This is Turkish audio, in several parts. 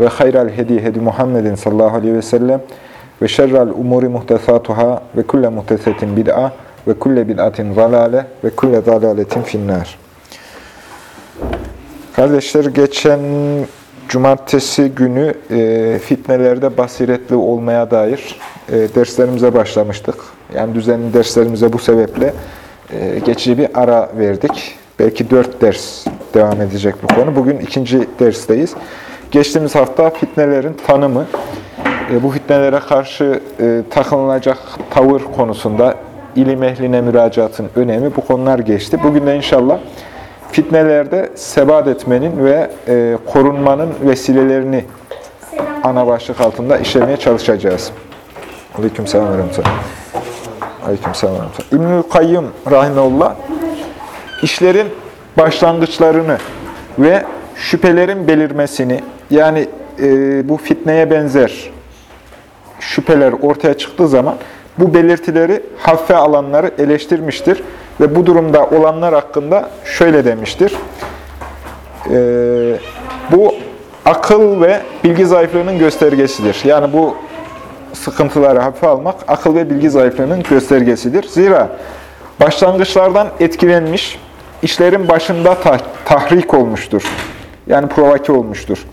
ve hayral hedi hedi Muhammedin sallallahu aleyhi ve sellem ve şerrel umuri muhtesatuhâ ve kulle muhtesetin bid'a ve kulle bid'atin zalale ve kulle zalaletin finnâr. Kardeşler geçen cumartesi günü e, fitnelerde basiretli olmaya dair e, derslerimize başlamıştık. Yani düzenli derslerimize bu sebeple e, geçici bir ara verdik. Belki dört ders devam edecek bu konu. Bugün ikinci dersteyiz. Geçtiğimiz hafta fitnelerin tanımı, e, bu fitnelere karşı e, takınılacak tavır konusunda ilim ehline müracaatın önemi bu konular geçti. Bugün de inşallah fitnelerde sebat etmenin ve e, korunmanın vesilelerini ana başlık altında işlemeye çalışacağız. Aleyküm selam ve. Aleyküm selam ve rahmetullah. İbnül Kayyım Rahimeullah işlerin başlangıçlarını ve şüphelerin belirmesini, yani e, bu fitneye benzer şüpheler ortaya çıktığı zaman bu belirtileri hafife alanları eleştirmiştir. Ve bu durumda olanlar hakkında şöyle demiştir. E, bu akıl ve bilgi zayıflığının göstergesidir. Yani bu sıkıntıları hafife almak akıl ve bilgi zayıflığının göstergesidir. Zira başlangıçlardan etkilenmiş, işlerin başında tah tahrik olmuştur. Yani provoke olmuştur.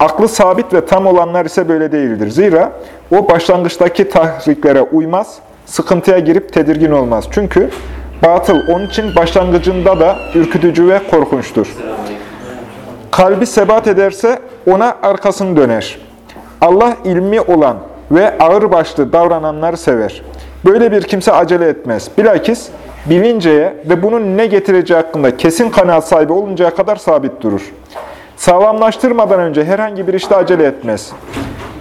Aklı sabit ve tam olanlar ise böyle değildir. Zira o başlangıçtaki tahriklere uymaz, sıkıntıya girip tedirgin olmaz. Çünkü batıl onun için başlangıcında da ürkütücü ve korkunçtur. Kalbi sebat ederse ona arkasını döner. Allah ilmi olan ve ağır başlı davrananları sever. Böyle bir kimse acele etmez. Bilakis bilinceye ve bunun ne getireceği hakkında kesin kanaat sahibi oluncaya kadar sabit durur. Sağlamlaştırmadan önce herhangi bir işte acele etmez.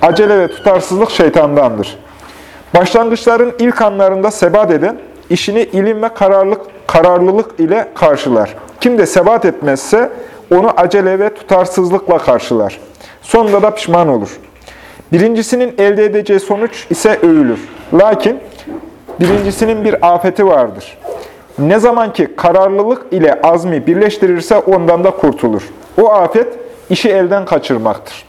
Acele ve tutarsızlık şeytandandır. Başlangıçların ilk anlarında sebat eden, işini ilim ve kararlılık, kararlılık ile karşılar. Kim de sebat etmezse onu acele ve tutarsızlıkla karşılar. Sonunda da pişman olur. Birincisinin elde edeceği sonuç ise övülür. Lakin birincisinin bir afeti vardır. Ne zaman ki kararlılık ile azmi birleştirirse ondan da kurtulur. O afet işi elden kaçırmaktır.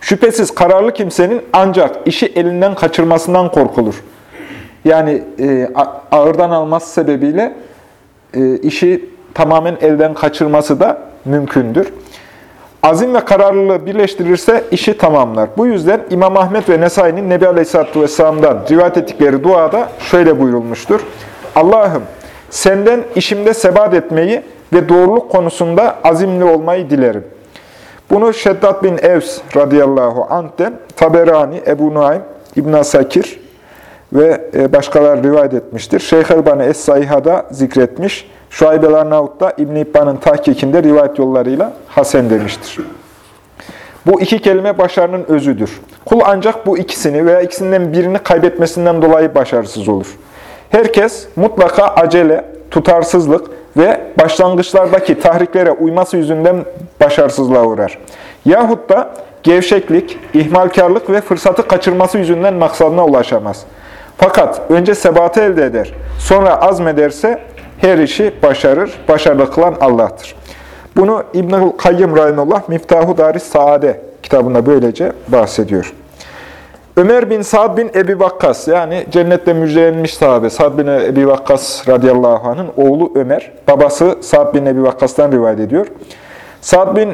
Şüphesiz kararlı kimsenin ancak işi elinden kaçırmasından korkulur. Yani e, ağırdan alması sebebiyle e, işi tamamen elden kaçırması da mümkündür. Azim ve kararlılığı birleştirirse işi tamamlar. Bu yüzden İmam Ahmet ve Nesai'nin Nebi Aleyhisselatü Vesselam'dan rivayet ettikleri duada şöyle buyurulmuştur. Allah'ım senden işimde sebat etmeyi ve doğruluk konusunda azimli olmayı dilerim. Bunu Şeddat bin Evs radıyallahu anh'ten Taberani, Ebu Nuaym, İbn Sakir ve e, başkaları rivayet etmiştir. Şeyh Elbani Es-Sayha'da zikretmiş. Şuayb el-Arnavut da İbn-i İbban'ın tahkikinde rivayet yollarıyla Hasen demiştir. Bu iki kelime başarının özüdür. Kul ancak bu ikisini veya ikisinden birini kaybetmesinden dolayı başarısız olur. Herkes mutlaka acele, tutarsızlık ve başlangıçlardaki tahriklere uyması yüzünden başarısızlığa uğrar. Yahut da gevşeklik, ihmalkarlık ve fırsatı kaçırması yüzünden maksadına ulaşamaz. Fakat önce sebatı elde eder, sonra azmederse her işi başarır, başarılı kılan Allah'tır. Bunu İbn-i Kayyım Rahimullah Miftahu Daris Saade kitabında böylece bahsediyor. Ömer bin Sa'd bin Ebi Vakkas yani cennette müjdelenmiş sahabe Sa'd bin Ebi Vakkas radıyallahu anh'ın oğlu Ömer, babası Sa'd bin Ebi Vakkas'tan rivayet ediyor. Sa'd bin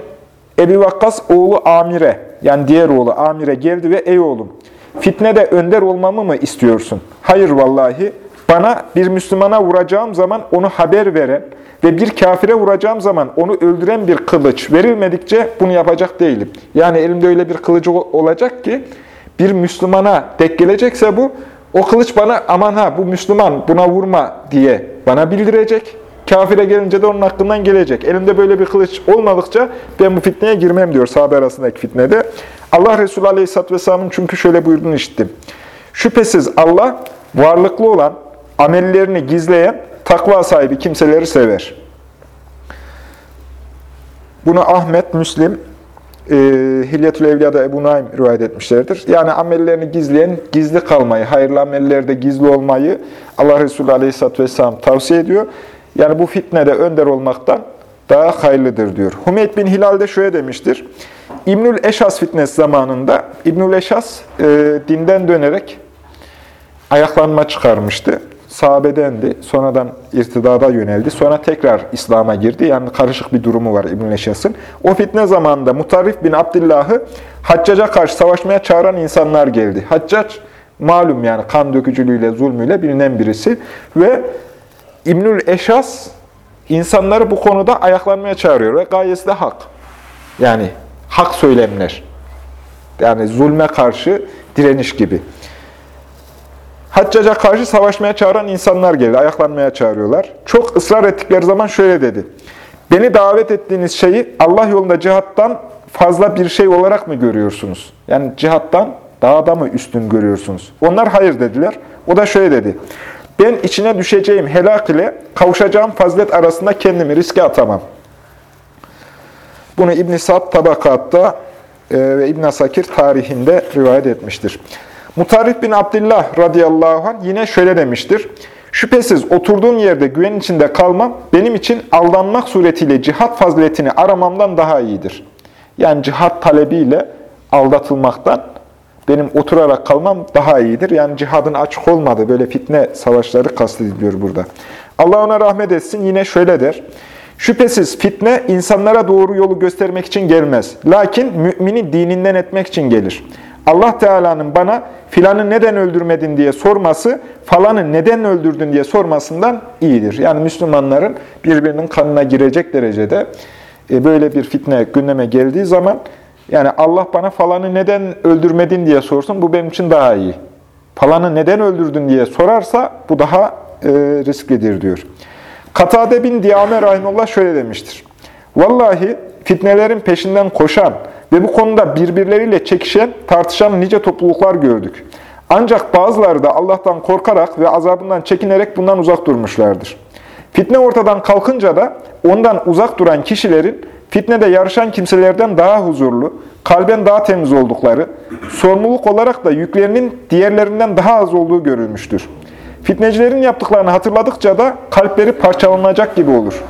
Ebi Vakkas oğlu Amir'e yani diğer oğlu Amir'e geldi ve ey oğlum fitnede önder olmamı mı istiyorsun? Hayır vallahi bana bir Müslümana vuracağım zaman onu haber veren ve bir kafire vuracağım zaman onu öldüren bir kılıç verilmedikçe bunu yapacak değilim. Yani elimde öyle bir kılıcı olacak ki bir Müslümana denk gelecekse bu, o kılıç bana aman ha bu Müslüman buna vurma diye bana bildirecek. Kafire gelince de onun hakkından gelecek. Elimde böyle bir kılıç olmadıkça ben bu fitneye girmem diyor sahabe arasındaki fitnede. Allah Resulü Aleyhisselatü Vesselam'ın çünkü şöyle buyurduğunu işittim. Şüphesiz Allah varlıklı olan, amellerini gizleyen, takva sahibi kimseleri sever. Bunu Ahmet, Müslim, e, Hilyetül Evliya'da Ebu Naim rivayet etmişlerdir. Yani amellerini gizleyen, gizli kalmayı, hayırlı amellerde gizli olmayı Allah Resulü Aleyhisselatü Vesselam tavsiye ediyor. Yani bu fitnede önder olmaktan daha hayırlıdır diyor. Hümeyd bin Hilal de şöyle demiştir. İbnül Eşas fitnesi zamanında İbnül Eşas e, dinden dönerek ayaklanma çıkarmıştı. Sahabedendi. Sonradan irtidada yöneldi. Sonra tekrar İslam'a girdi. Yani karışık bir durumu var İbn-i Eşyas'ın. O fitne zamanında Mutarrif bin Abdillah'ı Haccac'a karşı savaşmaya çağıran insanlar geldi. Haccac malum yani kan dökücülüğüyle, zulmüyle bilinen birisi. Ve İbnül Eşas insanları bu konuda ayaklanmaya çağırıyor ve gayesi de hak. Yani hak söylemler. Yani zulme karşı direniş gibi. Haccaca karşı savaşmaya çağıran insanlar geldi, ayaklanmaya çağırıyorlar. Çok ısrar ettikleri zaman şöyle dedi. Beni davet ettiğiniz şeyi Allah yolunda cihattan fazla bir şey olarak mı görüyorsunuz? Yani cihattan daha da mı üstün görüyorsunuz? Onlar hayır dediler. O da şöyle dedi. Ben içine düşeceğim helak ile kavuşacağım fazilet arasında kendimi riske atamam. Bunu İbn-i Sa'd Tabakat'ta e, ve İbn Sakir tarihinde rivayet etmiştir. Mutarrif bin Abdullah radıyallahu anh yine şöyle demiştir. Şüphesiz oturduğum yerde güven içinde kalmam benim için aldanmak suretiyle cihat faziletini aramamdan daha iyidir. Yani cihat talebiyle aldatılmaktan benim oturarak kalmam daha iyidir. Yani cihadın açık olmadığı böyle fitne savaşları kastediliyor burada. Allah ona rahmet etsin yine şöyle der. Şüphesiz fitne insanlara doğru yolu göstermek için gelmez. Lakin mümini dininden etmek için gelir. Allah Teala'nın bana filanı neden öldürmedin diye sorması, falanı neden öldürdün diye sormasından iyidir. Yani Müslümanların birbirinin kanına girecek derecede e, böyle bir fitne gündeme geldiği zaman, yani Allah bana falanı neden öldürmedin diye sorsun, bu benim için daha iyi. Falanı neden öldürdün diye sorarsa, bu daha e, risklidir diyor. Katade bin Diyame Rahimullah şöyle demiştir. Vallahi fitnelerin peşinden koşan, ve bu konuda birbirleriyle çekişen, tartışan nice topluluklar gördük. Ancak bazıları da Allah'tan korkarak ve azabından çekinerek bundan uzak durmuşlardır. Fitne ortadan kalkınca da ondan uzak duran kişilerin fitnede yarışan kimselerden daha huzurlu, kalben daha temiz oldukları, sorumluluk olarak da yüklerinin diğerlerinden daha az olduğu görülmüştür. Fitnecilerin yaptıklarını hatırladıkça da kalpleri parçalanacak gibi olur.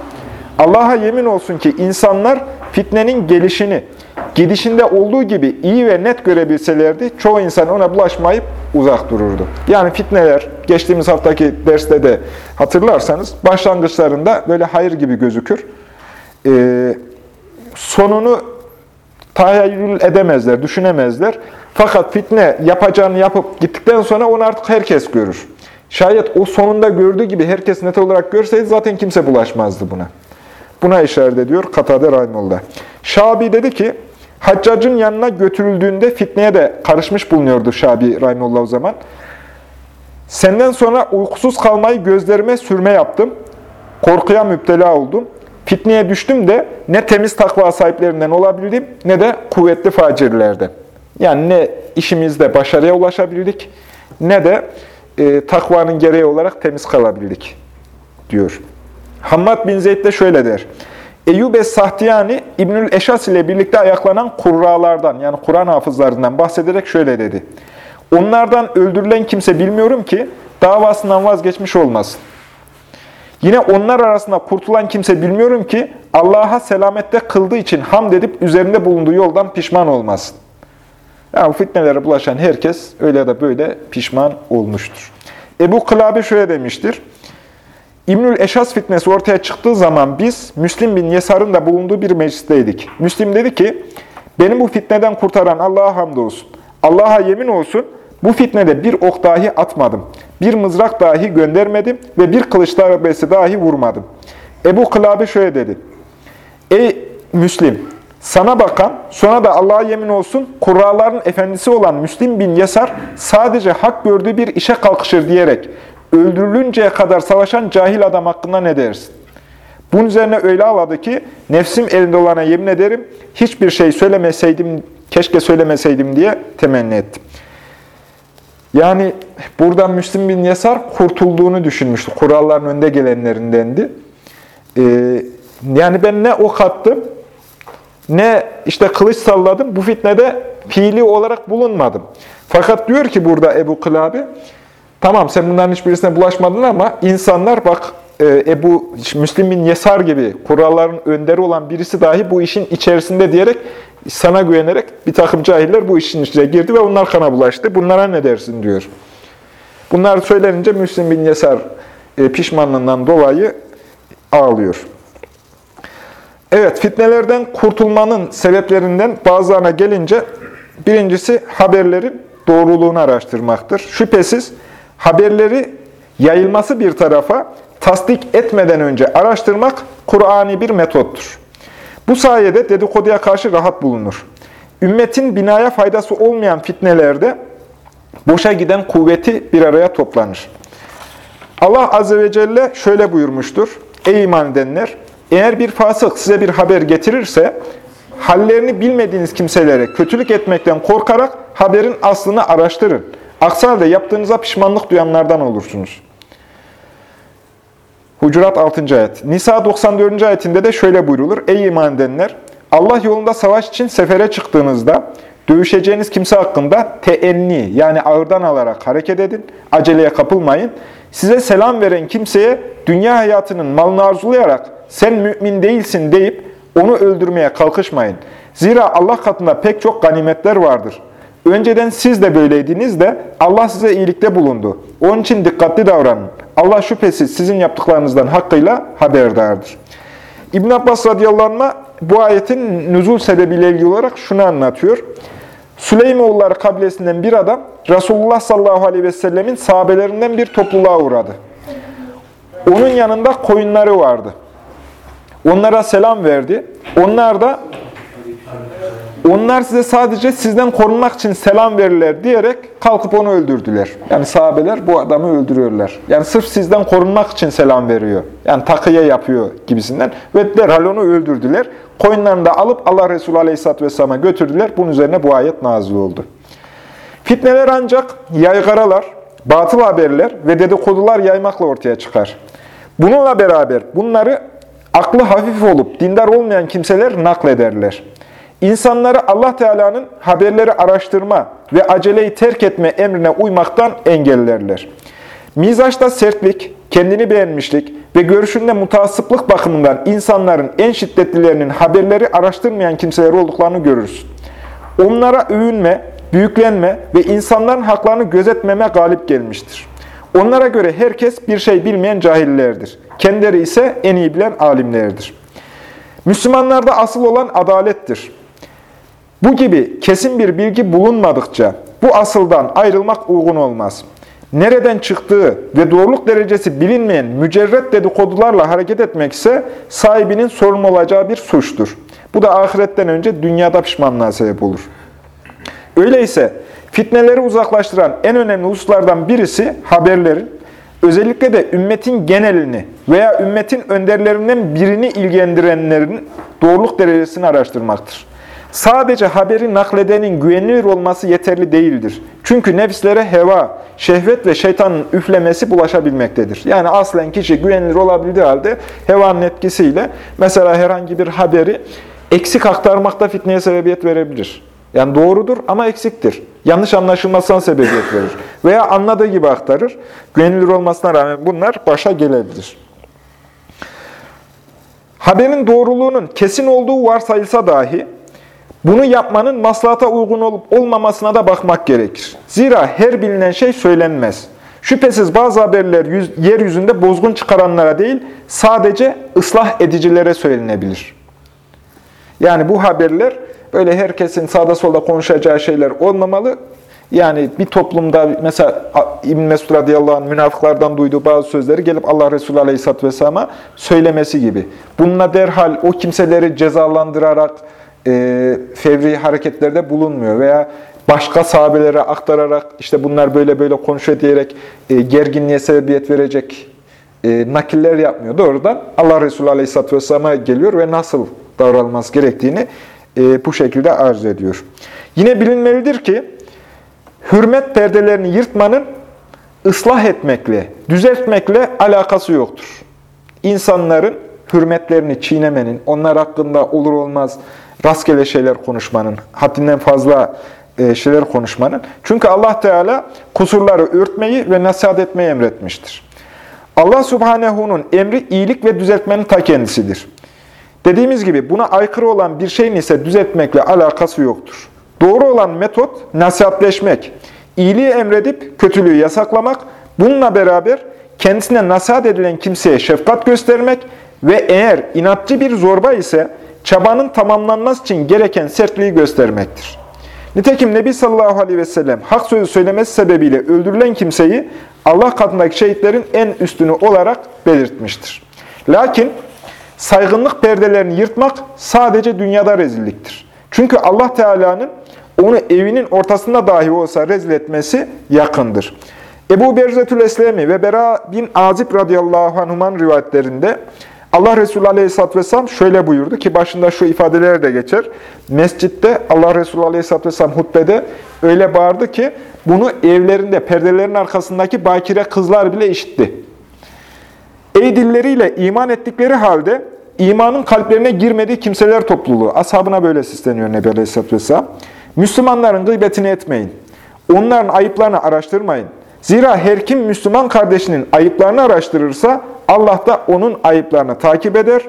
Allah'a yemin olsun ki insanlar fitnenin gelişini, gidişinde olduğu gibi iyi ve net görebilselerdi, çoğu insan ona bulaşmayıp uzak dururdu. Yani fitneler, geçtiğimiz haftaki derste de hatırlarsanız, başlangıçlarında böyle hayır gibi gözükür. Ee, sonunu tahayyül edemezler, düşünemezler. Fakat fitne yapacağını yapıp gittikten sonra onu artık herkes görür. Şayet o sonunda gördüğü gibi herkes net olarak görseydi zaten kimse bulaşmazdı buna. Buna işaret ediyor Katade Rahimullah. Şabi dedi ki, Haccacın yanına götürüldüğünde fitneye de karışmış bulunuyordu Şabi Rahimullah o zaman. Senden sonra uykusuz kalmayı gözlerime sürme yaptım. Korkuya müptela oldum. Fitneye düştüm de ne temiz takva sahiplerinden olabildim ne de kuvvetli facirlerden. Yani ne işimizde başarıya ulaşabildik ne de e, takvanın gereği olarak temiz kalabildik diyor. Hammad bin Zeyd de şöyle der. Eyyub es-Sahtiyani İbnül Eşas ile birlikte ayaklanan kurralardan yani Kur'an hafızlarından bahsederek şöyle dedi. Onlardan öldürülen kimse bilmiyorum ki davasından vazgeçmiş olmasın. Yine onlar arasında kurtulan kimse bilmiyorum ki Allah'a selamette kıldığı için hamd edip üzerinde bulunduğu yoldan pişman olmasın. Yani fitnelere bulaşan herkes öyle ya da böyle pişman olmuştur. Ebu Kılabi şöyle demiştir. İbnül Eşas fitnesi ortaya çıktığı zaman biz Müslim bin Yesar'ın da bulunduğu bir meclisteydik. Müslim dedi ki, beni bu fitneden kurtaran Allah'a hamdolsun. Allah'a yemin olsun, bu fitnede bir ok dahi atmadım. Bir mızrak dahi göndermedim ve bir kılıç darbesi dahi vurmadım. Ebu Kılabi şöyle dedi. Ey Müslim, sana bakan, sonra da Allah'a yemin olsun, kurraların efendisi olan Müslim bin Yesar sadece hak gördüğü bir işe kalkışır diyerek öldürülünceye kadar savaşan cahil adam hakkında ne dersin? Bunun üzerine öyle ağladı ki, nefsim elinde olana yemin ederim, hiçbir şey söylemeseydim, keşke söylemeseydim diye temenni ettim. Yani buradan Müslim bin Yasar kurtulduğunu düşünmüştü. Kuralların önde gelenlerindendi. Ee, yani ben ne ok attım, ne işte kılıç salladım, bu fitnede fiili olarak bulunmadım. Fakat diyor ki burada Ebu Kılabi, tamam sen bunların hiçbirisine bulaşmadın ama insanlar bak e, Ebu Müslim bin Yesar gibi kuralların önderi olan birisi dahi bu işin içerisinde diyerek sana güvenerek bir takım cahiller bu işin içine girdi ve onlar kana bulaştı. Bunlara ne dersin diyor. Bunlar söylenince Müslim bin Yesar e, pişmanlığından dolayı ağlıyor. Evet, fitnelerden kurtulmanın sebeplerinden bazılarına gelince birincisi haberlerin doğruluğunu araştırmaktır. Şüphesiz haberleri yayılması bir tarafa tasdik etmeden önce araştırmak Kur'ani bir metottur. Bu sayede dedikoduya karşı rahat bulunur. Ümmetin binaya faydası olmayan fitnelerde boşa giden kuvveti bir araya toplanır. Allah Azze ve Celle şöyle buyurmuştur. Ey iman edenler! Eğer bir fasık size bir haber getirirse, hallerini bilmediğiniz kimselere kötülük etmekten korkarak haberin aslını araştırın. Aksi halde yaptığınıza pişmanlık duyanlardan olursunuz. Hucurat 6. ayet. Nisa 94. ayetinde de şöyle buyrulur. Ey iman edenler! Allah yolunda savaş için sefere çıktığınızda dövüşeceğiniz kimse hakkında teenni yani ağırdan alarak hareket edin. Aceleye kapılmayın. Size selam veren kimseye dünya hayatının malını arzulayarak sen mümin değilsin deyip onu öldürmeye kalkışmayın. Zira Allah katında pek çok ganimetler vardır. Önceden siz de böyleydiniz de Allah size iyilikte bulundu. Onun için dikkatli davranın. Allah şüphesiz sizin yaptıklarınızdan hakkıyla haberdardır. İbn Abbas radıyallahu anh bu ayetin nüzul sebebiyle ilgili olarak şunu anlatıyor. Süleymoğulları kabilesinden bir adam Resulullah sallallahu aleyhi ve sellemin sahabelerinden bir topluluğa uğradı. Onun yanında koyunları vardı. Onlara selam verdi. Onlar da onlar size sadece sizden korunmak için selam verirler diyerek kalkıp onu öldürdüler. Yani sahabeler bu adamı öldürüyorlar. Yani sırf sizden korunmak için selam veriyor. Yani takıya yapıyor gibisinden. Ve derhal onu öldürdüler. Koyunlarını da alıp Allah Resulü Aleyhisselatü Vesselam'a götürdüler. Bunun üzerine bu ayet nazil oldu. Fitneler ancak yaygaralar, batıl haberler ve dedikodular yaymakla ortaya çıkar. Bununla beraber bunları aklı hafif olup dindar olmayan kimseler naklederler. İnsanları Allah Teala'nın haberleri araştırma ve aceleyi terk etme emrine uymaktan engellerler. Mizaçta sertlik, kendini beğenmişlik ve görüşünde mutasıplık bakımından insanların en şiddetlilerinin haberleri araştırmayan kimseler olduklarını görürsün. Onlara övünme, büyüklenme ve insanların haklarını gözetmeme galip gelmiştir. Onlara göre herkes bir şey bilmeyen cahillerdir. Kendileri ise en iyi bilen alimlerdir. Müslümanlarda asıl olan adalettir. Bu gibi kesin bir bilgi bulunmadıkça bu asıldan ayrılmak uygun olmaz. Nereden çıktığı ve doğruluk derecesi bilinmeyen mücerret dedikodularla hareket etmek ise sahibinin sorumlu olacağı bir suçtur. Bu da ahiretten önce dünyada pişmanlığa sebep olur. Öyleyse fitneleri uzaklaştıran en önemli hususlardan birisi haberlerin, özellikle de ümmetin genelini veya ümmetin önderlerinden birini ilgilendirenlerin doğruluk derecesini araştırmaktır. Sadece haberi nakledenin güvenilir olması yeterli değildir. Çünkü nefslere heva, şehvet ve şeytanın üflemesi bulaşabilmektedir. Yani aslen kişi güvenilir olabildiği halde hevanın etkisiyle mesela herhangi bir haberi eksik aktarmakta fitneye sebebiyet verebilir. Yani doğrudur ama eksiktir. Yanlış anlaşılmasına sebebiyet verir. Veya anladığı gibi aktarır. Güvenilir olmasına rağmen bunlar başa gelebilir. Haberin doğruluğunun kesin olduğu varsayılsa dahi bunu yapmanın maslahata uygun olup olmamasına da bakmak gerekir. Zira her bilinen şey söylenmez. Şüphesiz bazı haberler yüz, yeryüzünde bozgun çıkaranlara değil, sadece ıslah edicilere söylenebilir. Yani bu haberler böyle herkesin sağda solda konuşacağı şeyler olmamalı. Yani bir toplumda mesela İbn Mesud radıyallahu anh münafıklardan duyduğu bazı sözleri gelip Allah Resulü aleyhisselatü vesselam'a söylemesi gibi. Bununla derhal o kimseleri cezalandırarak, e, fevri hareketlerde bulunmuyor veya başka sahabelere aktararak işte bunlar böyle böyle konuşuyor diyerek e, gerginliğe sebebiyet verecek e, nakiller yapmıyor. Doğrudan Allah Resulü Aleyhisselatü Vesselam'a geliyor ve nasıl davranılması gerektiğini e, bu şekilde arz ediyor. Yine bilinmelidir ki, hürmet perdelerini yırtmanın ıslah etmekle, düzeltmekle alakası yoktur. İnsanların hürmetlerini çiğnemenin, onlar hakkında olur olmaz rastgele şeyler konuşmanın, haddinden fazla e, şeyler konuşmanın. Çünkü Allah Teala kusurları örtmeyi ve nasihat etmeyi emretmiştir. Allah Subhanehu'nun emri iyilik ve düzeltmenin ta kendisidir. Dediğimiz gibi buna aykırı olan bir şeyin ise düzeltmekle alakası yoktur. Doğru olan metot nasihatleşmek, iyiliği emredip kötülüğü yasaklamak, bununla beraber kendisine nasihat edilen kimseye şefkat göstermek ve eğer inatçı bir zorba ise çabanın tamamlanması için gereken sertliği göstermektir. Nitekim Nebi sallallahu aleyhi ve sellem hak sözü söylemesi sebebiyle öldürülen kimseyi Allah katındaki şehitlerin en üstünü olarak belirtmiştir. Lakin saygınlık perdelerini yırtmak sadece dünyada rezilliktir. Çünkü Allah Teala'nın onu evinin ortasında dahi olsa rezil etmesi yakındır. Ebu Berzetül Eslemi ve Bera bin Azib radıyallahu anhuman rivayetlerinde Allah Resulü Aleyhisselatü Vesselam şöyle buyurdu ki başında şu ifadeler de geçer. Mescitte Allah Resulü Aleyhisselatü Vesselam hutbede öyle bağırdı ki bunu evlerinde perdelerin arkasındaki bakire kızlar bile işitti. Ey dilleriyle iman ettikleri halde imanın kalplerine girmediği kimseler topluluğu. Ashabına böyle sesleniyor Nebi Aleyhisselatü Vesselam. Müslümanların gıybetini etmeyin. Onların ayıplarını araştırmayın. Zira her kim Müslüman kardeşinin ayıplarını araştırırsa Allah da onun ayıplarını takip eder.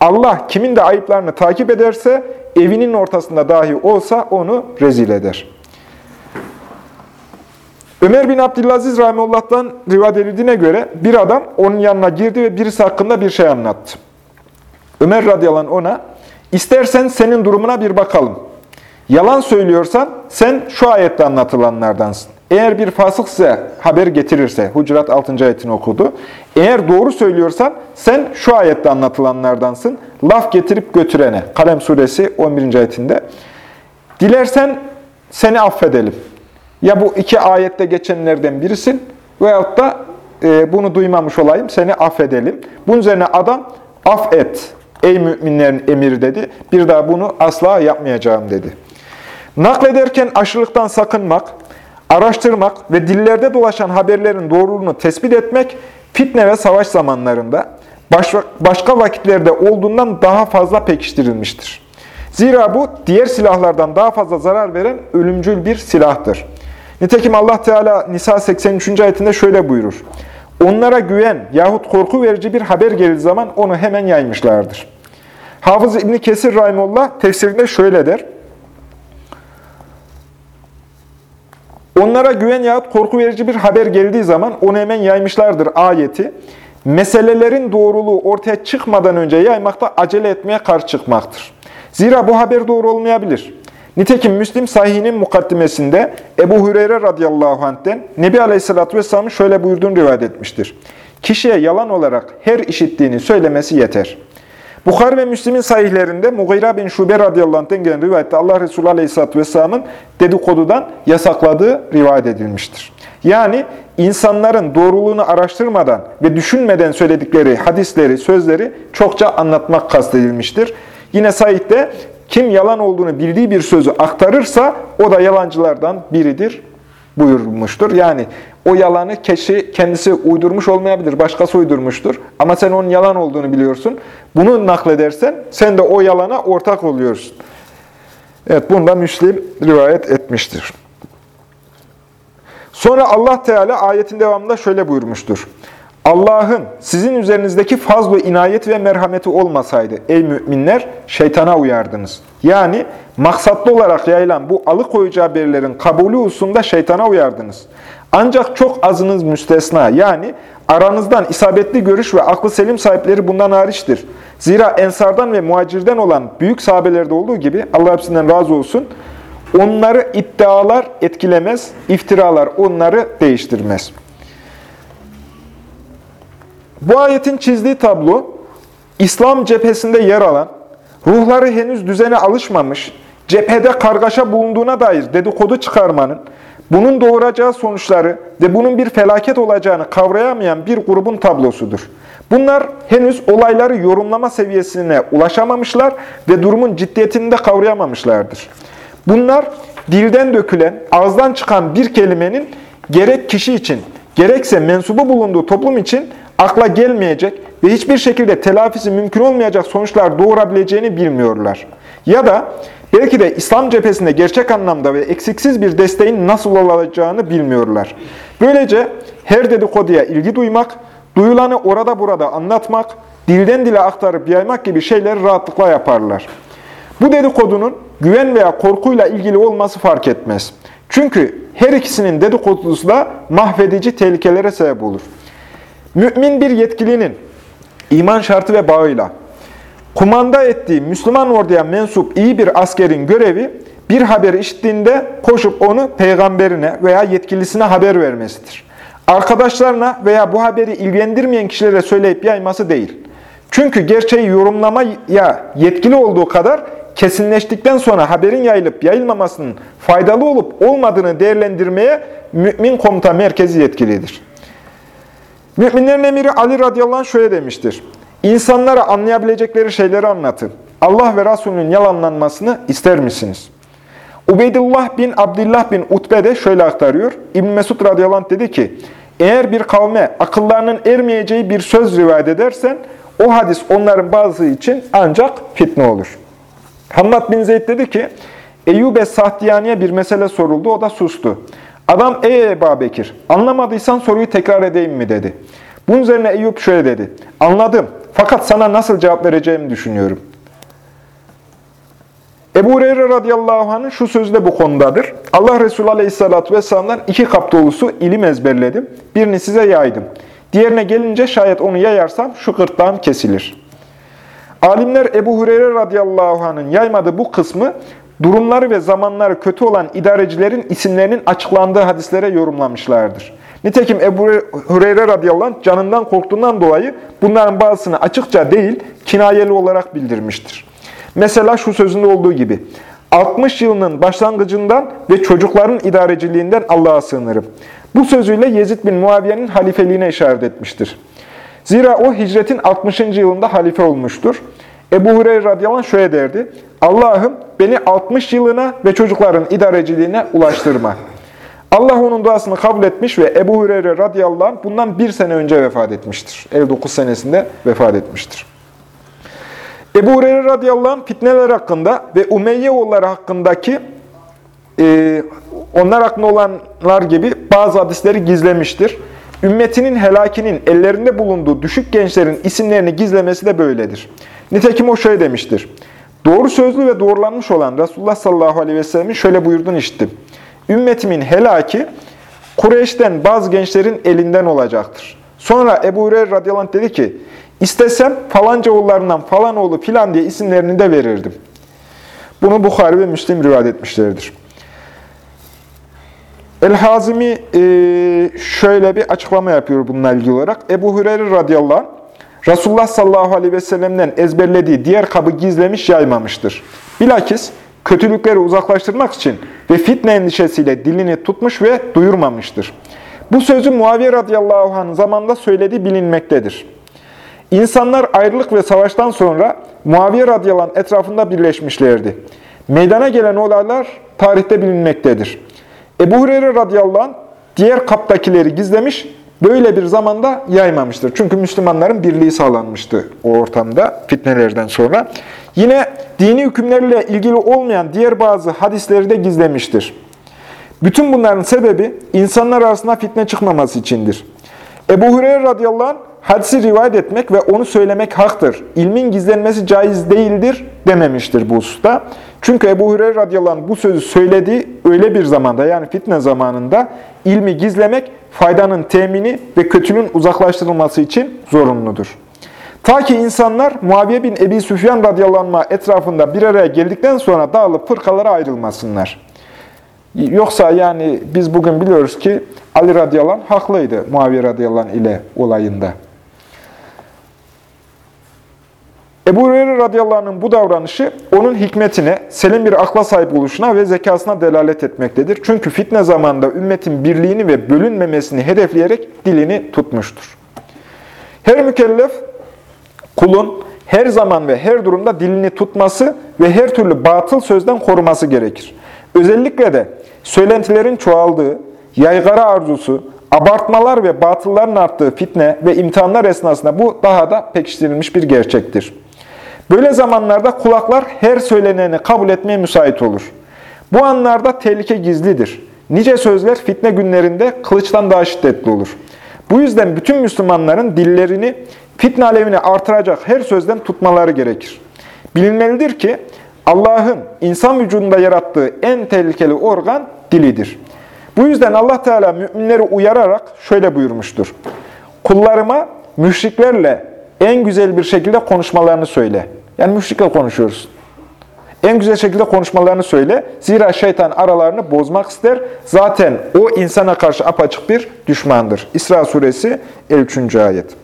Allah kimin de ayıplarını takip ederse evinin ortasında dahi olsa onu rezil eder. Ömer bin Abdülaziz Rahimullah'tan rivayet edildiğine göre bir adam onun yanına girdi ve birisi hakkında bir şey anlattı. Ömer radıyallahu anh ona, istersen senin durumuna bir bakalım. Yalan söylüyorsan sen şu ayette anlatılanlardansın. Eğer bir fasık haber getirirse, Hucurat 6. ayetini okudu. Eğer doğru söylüyorsan sen şu ayette anlatılanlardansın. Laf getirip götürene. Kalem suresi 11. ayetinde. Dilersen seni affedelim. Ya bu iki ayette geçenlerden birisin veyahut da e, bunu duymamış olayım seni affedelim. Bunun üzerine adam affet ey müminlerin emiri dedi. Bir daha bunu asla yapmayacağım dedi. Naklederken aşırılıktan sakınmak, araştırmak ve dillerde dolaşan haberlerin doğruluğunu tespit etmek fitne ve savaş zamanlarında başka vakitlerde olduğundan daha fazla pekiştirilmiştir. Zira bu diğer silahlardan daha fazla zarar veren ölümcül bir silahtır. Nitekim Allah Teala Nisa 83. ayetinde şöyle buyurur. Onlara güven yahut korku verici bir haber geldiği zaman onu hemen yaymışlardır. Hafız İbni Kesir Rahimullah tefsirinde şöyle der. Onlara güven yahut korku verici bir haber geldiği zaman onu hemen yaymışlardır ayeti. Meselelerin doğruluğu ortaya çıkmadan önce yaymakta acele etmeye karşı çıkmaktır. Zira bu haber doğru olmayabilir. Nitekim Müslim sahihinin mukaddimesinde Ebu Hureyre radıyallahu anh'ten Nebi Aleyhisselatü Vesselam'ın şöyle buyurduğunu rivayet etmiştir. Kişiye yalan olarak her işittiğini söylemesi yeter. Bukhar ve Müslim'in sahihlerinde Mughira bin Şube radıyallahu anh'ten gelen rivayette Allah Resulü aleyhisselatü vesselamın dedikodudan yasakladığı rivayet edilmiştir. Yani insanların doğruluğunu araştırmadan ve düşünmeden söyledikleri hadisleri, sözleri çokça anlatmak kastedilmiştir. Yine Said'de kim yalan olduğunu bildiği bir sözü aktarırsa o da yalancılardan biridir buyurmuştur. Yani o yalanı kişi kendisi uydurmuş olmayabilir, başkası uydurmuştur. Ama sen onun yalan olduğunu biliyorsun. Bunu nakledersen sen de o yalana ortak oluyorsun. Evet, bunu da Müslim rivayet etmiştir. Sonra Allah Teala ayetin devamında şöyle buyurmuştur. Allah'ın sizin üzerinizdeki fazla inayet ve merhameti olmasaydı ey müminler şeytana uyardınız. Yani maksatlı olarak yayılan bu alıkoyucu haberlerin kabulü hususunda şeytana uyardınız. Ancak çok azınız müstesna yani aranızdan isabetli görüş ve aklı selim sahipleri bundan hariçtir. Zira ensardan ve muhacirden olan büyük sahabelerde olduğu gibi Allah hepsinden razı olsun onları iddialar etkilemez, iftiralar onları değiştirmez. Bu ayetin çizdiği tablo, İslam cephesinde yer alan, ruhları henüz düzene alışmamış, cephede kargaşa bulunduğuna dair dedikodu çıkarmanın, bunun doğuracağı sonuçları ve bunun bir felaket olacağını kavrayamayan bir grubun tablosudur. Bunlar henüz olayları yorumlama seviyesine ulaşamamışlar ve durumun ciddiyetini de kavrayamamışlardır. Bunlar dilden dökülen, ağızdan çıkan bir kelimenin gerek kişi için, gerekse mensubu bulunduğu toplum için akla gelmeyecek ve hiçbir şekilde telafisi mümkün olmayacak sonuçlar doğurabileceğini bilmiyorlar. Ya da belki de İslam cephesinde gerçek anlamda ve eksiksiz bir desteğin nasıl olacağını bilmiyorlar. Böylece her dedikoduya ilgi duymak, duyulanı orada burada anlatmak, dilden dile aktarıp yaymak gibi şeyleri rahatlıkla yaparlar. Bu dedikodunun güven veya korkuyla ilgili olması fark etmez. Çünkü her ikisinin dedikodusu da mahvedici tehlikelere sebep olur. Mümin bir yetkilinin iman şartı ve bağıyla kumanda ettiği Müslüman orduya mensup iyi bir askerin görevi bir haberi işittiğinde koşup onu peygamberine veya yetkilisine haber vermesidir. Arkadaşlarına veya bu haberi ilgilendirmeyen kişilere söyleyip yayması değil. Çünkü gerçeği yorumlamaya yetkili olduğu kadar kesinleştikten sonra haberin yayılıp yayılmamasının faydalı olup olmadığını değerlendirmeye mümin komuta merkezi yetkilidir. Müminlerin emiri Ali radıyallahu anh şöyle demiştir. İnsanlara anlayabilecekleri şeyleri anlatın. Allah ve Resulünün yalanlanmasını ister misiniz? Ubeydullah bin Abdullah bin Utbe de şöyle aktarıyor. İbn Mesud radıyallahu dedi ki, eğer bir kavme akıllarının ermeyeceği bir söz rivayet edersen, o hadis onların bazı için ancak fitne olur. Hamad bin Zeyd dedi ki, Eyyube Sahtiyani'ye bir mesele soruldu, o da sustu. Adam, ey Ebu Bekir, anlamadıysan soruyu tekrar edeyim mi dedi. Bunun üzerine Eyüp şöyle dedi, anladım fakat sana nasıl cevap vereceğimi düşünüyorum. Ebu Hureyre radıyallahu anh'ın şu sözü de bu konudadır. Allah Resulü aleyhissalatü vesselam'dan iki kap dolusu ilim ezberledim. Birini size yaydım. Diğerine gelince şayet onu yayarsam şu gırtlağım kesilir. Alimler Ebu Hureyre radıyallahu anh'ın yaymadığı bu kısmı durumları ve zamanları kötü olan idarecilerin isimlerinin açıklandığı hadislere yorumlamışlardır. Nitekim Ebu Hureyre radıyallahu anh canından korktuğundan dolayı bunların bazısını açıkça değil, kinayeli olarak bildirmiştir. Mesela şu sözünde olduğu gibi, 60 yılının başlangıcından ve çocukların idareciliğinden Allah'a sığınırım. Bu sözüyle Yezid bin Muaviye'nin halifeliğine işaret etmiştir. Zira o hicretin 60. yılında halife olmuştur. Ebu Hureyre radıyallahu anh şöyle derdi, Allah'ım beni 60 yılına ve çocukların idareciliğine ulaştırma. Allah onun duasını kabul etmiş ve Ebu Hureyre radıyallahu anh bundan bir sene önce vefat etmiştir. 59 senesinde vefat etmiştir. Ebu Hureyre radıyallahu anh fitneler hakkında ve Umeyye oğulları hakkındaki e, onlar hakkında olanlar gibi bazı hadisleri gizlemiştir. Ümmetinin helakinin ellerinde bulunduğu düşük gençlerin isimlerini gizlemesi de böyledir. Nitekim o şöyle demiştir. Doğru sözlü ve doğrulanmış olan Resulullah sallallahu aleyhi ve sellemin şöyle buyurduğunu işittim. Ümmetimin helaki Kureyş'ten bazı gençlerin elinden olacaktır. Sonra Ebu Hureyre radıyallahu dedi ki, istesem falanca oğullarından falan oğlu filan diye isimlerini de verirdim. Bunu Bukhari ve Müslim rivayet etmişlerdir. El-Hazimi e, şöyle bir açıklama yapıyor bununla ilgili olarak. Ebu Hureyre radıyallahu anh, Resulullah sallallahu aleyhi ve sellem'den ezberlediği diğer kabı gizlemiş yaymamıştır. Bilakis kötülükleri uzaklaştırmak için ve fitne endişesiyle dilini tutmuş ve duyurmamıştır. Bu sözü Muaviye radıyallahu anh zamanında söylediği bilinmektedir. İnsanlar ayrılık ve savaştan sonra Muaviye radıyallahu anh etrafında birleşmişlerdi. Meydana gelen olaylar tarihte bilinmektedir. Ebu Hureyre radıyallahu anh diğer kaptakileri gizlemiş, böyle bir zamanda yaymamıştır. Çünkü Müslümanların birliği sağlanmıştı o ortamda fitnelerden sonra. Yine dini hükümlerle ilgili olmayan diğer bazı hadisleri de gizlemiştir. Bütün bunların sebebi insanlar arasında fitne çıkmaması içindir. Ebu Hureyre radıyallahu anh hadisi rivayet etmek ve onu söylemek haktır. İlmin gizlenmesi caiz değildir dememiştir bu hususta. Çünkü Ebu Hureyre radıyallahu anh bu sözü söylediği öyle bir zamanda yani fitne zamanında ilmi gizlemek faydanın temini ve kötülüğün uzaklaştırılması için zorunludur. Ta ki insanlar Muaviye bin Ebi Süfyan radıyallahu etrafında bir araya geldikten sonra dağılıp fırkalara ayrılmasınlar. Yoksa yani biz bugün biliyoruz ki Ali radıyallahu haklıydı Muaviye radıyallahu ile olayında. Ebu Hureyre radıyallahu bu davranışı onun hikmetine, selim bir akla sahip oluşuna ve zekasına delalet etmektedir. Çünkü fitne zamanında ümmetin birliğini ve bölünmemesini hedefleyerek dilini tutmuştur. Her mükellef kulun her zaman ve her durumda dilini tutması ve her türlü batıl sözden koruması gerekir. Özellikle de söylentilerin çoğaldığı, yaygara arzusu, abartmalar ve batılların arttığı fitne ve imtihanlar esnasında bu daha da pekiştirilmiş bir gerçektir. Böyle zamanlarda kulaklar her söyleneni kabul etmeye müsait olur. Bu anlarda tehlike gizlidir. Nice sözler fitne günlerinde kılıçtan daha şiddetli olur. Bu yüzden bütün Müslümanların dillerini fitne alevini artıracak her sözden tutmaları gerekir. Bilinmelidir ki Allah'ın insan vücudunda yarattığı en tehlikeli organ dilidir. Bu yüzden Allah Teala müminleri uyararak şöyle buyurmuştur. Kullarıma müşriklerle en güzel bir şekilde konuşmalarını söyle. Yani müşrikle konuşuyoruz. En güzel şekilde konuşmalarını söyle. Zira şeytan aralarını bozmak ister. Zaten o insana karşı apaçık bir düşmandır. İsra suresi 53. ayet.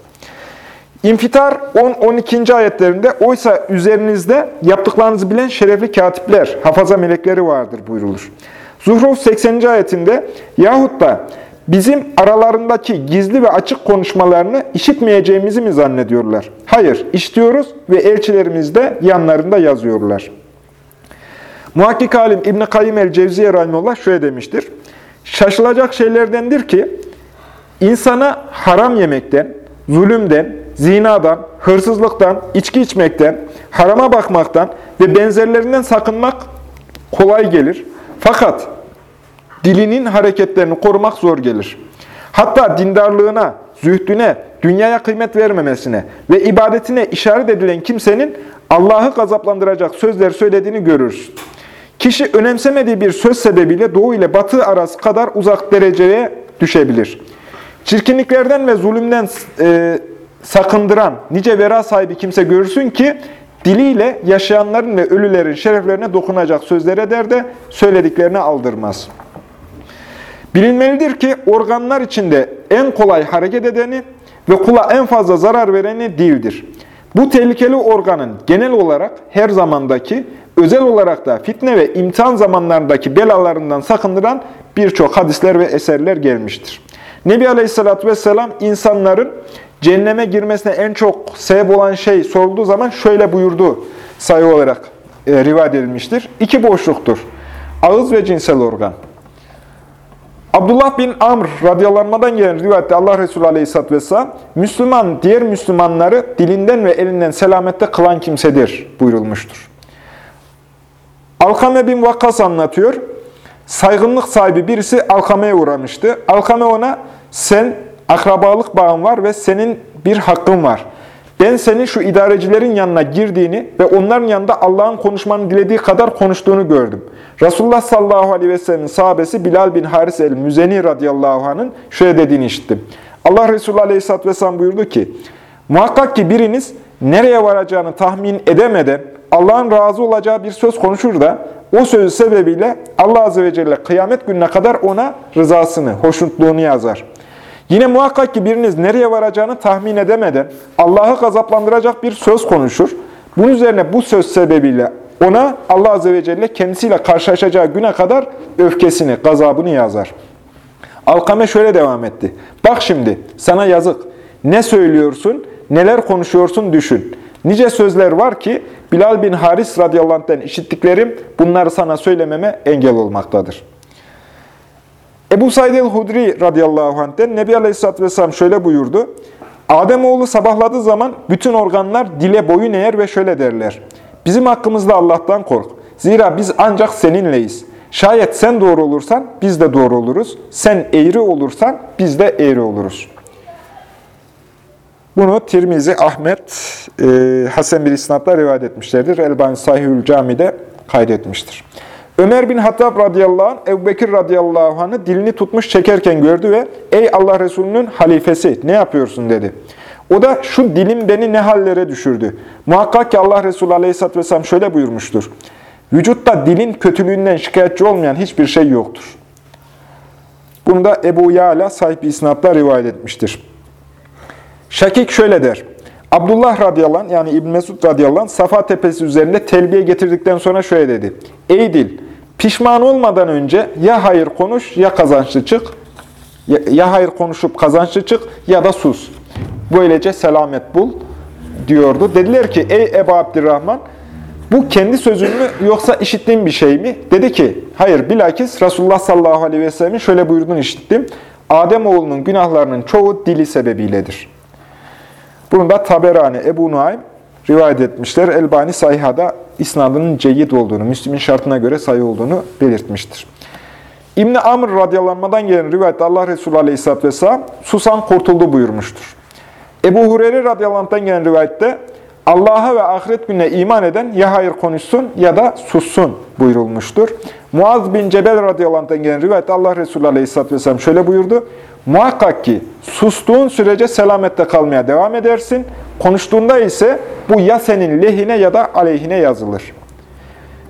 İnfitar 10-12. ayetlerinde oysa üzerinizde yaptıklarınızı bilen şerefli katipler, hafaza melekleri vardır buyrulur. Zuhruf 80. ayetinde yahut da bizim aralarındaki gizli ve açık konuşmalarını işitmeyeceğimizi mi zannediyorlar? Hayır, işitiyoruz ve elçilerimiz de yanlarında yazıyorlar. Muhakkik alim İbn-i Kayyim el-Cevziye Rahimullah şöyle demiştir. Şaşılacak şeylerdendir ki, insana haram yemekten, zulümden, zinadan, hırsızlıktan, içki içmekten, harama bakmaktan ve benzerlerinden sakınmak kolay gelir. Fakat dilinin hareketlerini korumak zor gelir. Hatta dindarlığına, zühdüne, dünyaya kıymet vermemesine ve ibadetine işaret edilen kimsenin Allah'ı gazaplandıracak sözler söylediğini görürüz. Kişi önemsemediği bir söz sebebiyle doğu ile batı arası kadar uzak dereceye düşebilir. Çirkinliklerden ve zulümden e, sakındıran nice vera sahibi kimse görürsün ki diliyle yaşayanların ve ölülerin şereflerine dokunacak sözler eder de söylediklerini aldırmaz. Bilinmelidir ki organlar içinde en kolay hareket edeni ve kula en fazla zarar vereni dildir. Bu tehlikeli organın genel olarak her zamandaki, özel olarak da fitne ve imtihan zamanlarındaki belalarından sakındıran birçok hadisler ve eserler gelmiştir. Nebi Aleyhisselatü Vesselam insanların cehenneme girmesine en çok sebep olan şey sorulduğu zaman şöyle buyurdu sayı olarak e, rivayet edilmiştir. İki boşluktur. Ağız ve cinsel organ. Abdullah bin Amr radyalanmadan gelen rivayette Allah Resulü Aleyhisselatü Vesselam, Müslüman diğer Müslümanları dilinden ve elinden selamette kılan kimsedir buyurulmuştur. Alkame bin Vakkas anlatıyor. Saygınlık sahibi birisi Alkame'ye uğramıştı. Alkame ona, sen akrabalık bağın var ve senin bir hakkın var. Ben senin şu idarecilerin yanına girdiğini ve onların yanında Allah'ın konuşmanı dilediği kadar konuştuğunu gördüm. Resulullah sallallahu aleyhi ve sellem'in sahabesi Bilal bin Haris el-Müzeni radıyallahu anh'ın şöyle dediğini işittim. Allah Resulü aleyhisselatü vesselam buyurdu ki, Muhakkak ki biriniz nereye varacağını tahmin edemeden Allah'ın razı olacağı bir söz konuşur da o sözü sebebiyle Allah azze ve celle kıyamet gününe kadar ona rızasını, hoşnutluğunu yazar. Yine muhakkak ki biriniz nereye varacağını tahmin edemeden Allah'ı gazaplandıracak bir söz konuşur. Bunun üzerine bu söz sebebiyle ona Allah Azze ve Celle kendisiyle karşılaşacağı güne kadar öfkesini, gazabını yazar. Alkame şöyle devam etti. Bak şimdi sana yazık. Ne söylüyorsun, neler konuşuyorsun düşün. Nice sözler var ki Bilal bin Haris radıyallahu anh'ten işittiklerim bunları sana söylememe engel olmaktadır. Ebu Said el-Hudri radıyallahu anh'ten Nebi Aleyhisselatü Vesselam şöyle buyurdu. Ademoğlu sabahladığı zaman bütün organlar dile boyun eğer ve şöyle derler. Bizim hakkımızda Allah'tan kork. Zira biz ancak seninleyiz. Şayet sen doğru olursan biz de doğru oluruz. Sen eğri olursan biz de eğri oluruz. Bunu Tirmizi, Ahmet, e, Hasan bir isnatla rivayet etmişlerdir. Elbani Sahihül Cami'de kaydetmiştir. Ömer bin Hattab radıyallahu anh, Ebu Bekir radıyallahu anh'ı dilini tutmuş çekerken gördü ve ''Ey Allah Resulü'nün halifesi ne yapıyorsun?'' dedi. O da şu dilim beni ne hallere düşürdü. Muhakkak ki Allah Resulü aleyhisselatü vesselam şöyle buyurmuştur. Vücutta dilin kötülüğünden şikayetçi olmayan hiçbir şey yoktur. Bunu da Ebu Yala sahip isnatla rivayet etmiştir. Şakik şöyle der. Abdullah radıyallahu anh, yani İbn Mesud radıyallahu anh, Safa tepesi üzerinde telbiye getirdikten sonra şöyle dedi. Ey dil, pişman olmadan önce ya hayır konuş ya kazançlı çık, ya, ya hayır konuşup kazançlı çık ya da sus. Böylece selamet bul diyordu. Dediler ki ey Ebu Abdurrahman bu kendi sözün mü yoksa işittiğin bir şey mi? Dedi ki hayır bilakis Resulullah sallallahu aleyhi ve sellemin şöyle buyurduğunu işittim. Adem oğlunun günahlarının çoğu dili sebebiyledir. Bunu da Taberani, Ebu Nuaym rivayet etmişler. Elbani Sayha'da isnadının ceyyid olduğunu, Müslüm'ün şartına göre sayı olduğunu belirtmiştir. İbni Amr radyalanmadan gelen rivayette Allah Resulü Aleyhisselatü Vesselam susan kurtuldu buyurmuştur. Ebu Hureyre radyalanmadan gelen rivayette Allah'a ve ahiret gününe iman eden ya hayır konuşsun ya da sussun buyurulmuştur. Muaz bin Cebel radıyallahu gelen rivayette Allah Resulü aleyhisselatü vesselam şöyle buyurdu. Muhakkak ki sustuğun sürece selamette kalmaya devam edersin. Konuştuğunda ise bu ya senin lehine ya da aleyhine yazılır.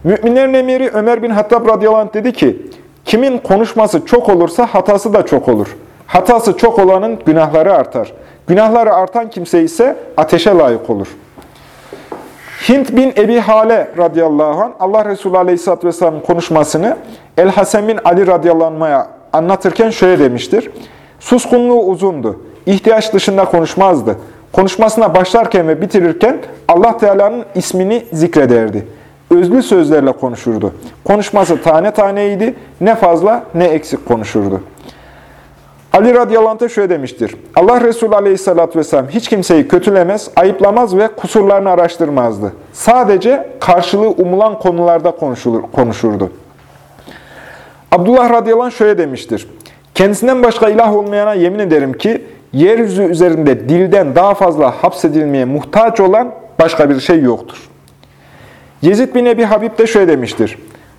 Müminlerin emiri Ömer bin Hattab radıyallahu anh dedi ki, kimin konuşması çok olursa hatası da çok olur. Hatası çok olanın günahları artar. Günahları artan kimse ise ateşe layık olur.'' Hint bin Ebi Hale radıyallahu anh Allah Resulü aleyhisselatü vesselamın konuşmasını El-Hasen bin Ali radıyallahu anlatırken şöyle demiştir. Suskunluğu uzundu. İhtiyaç dışında konuşmazdı. Konuşmasına başlarken ve bitirirken Allah Teala'nın ismini zikrederdi. Özlü sözlerle konuşurdu. Konuşması tane taneydi. Ne fazla ne eksik konuşurdu. Ali radıyallahu anh şöyle demiştir. Allah Resulü aleyhissalatü vesselam hiç kimseyi kötülemez, ayıplamaz ve kusurlarını araştırmazdı. Sadece karşılığı umulan konularda konuşulur, konuşurdu. Abdullah radıyallahu anh şöyle demiştir. Kendisinden başka ilah olmayana yemin ederim ki, yeryüzü üzerinde dilden daha fazla hapsedilmeye muhtaç olan başka bir şey yoktur. Yezid bin Ebi Habib de şöyle demiştir.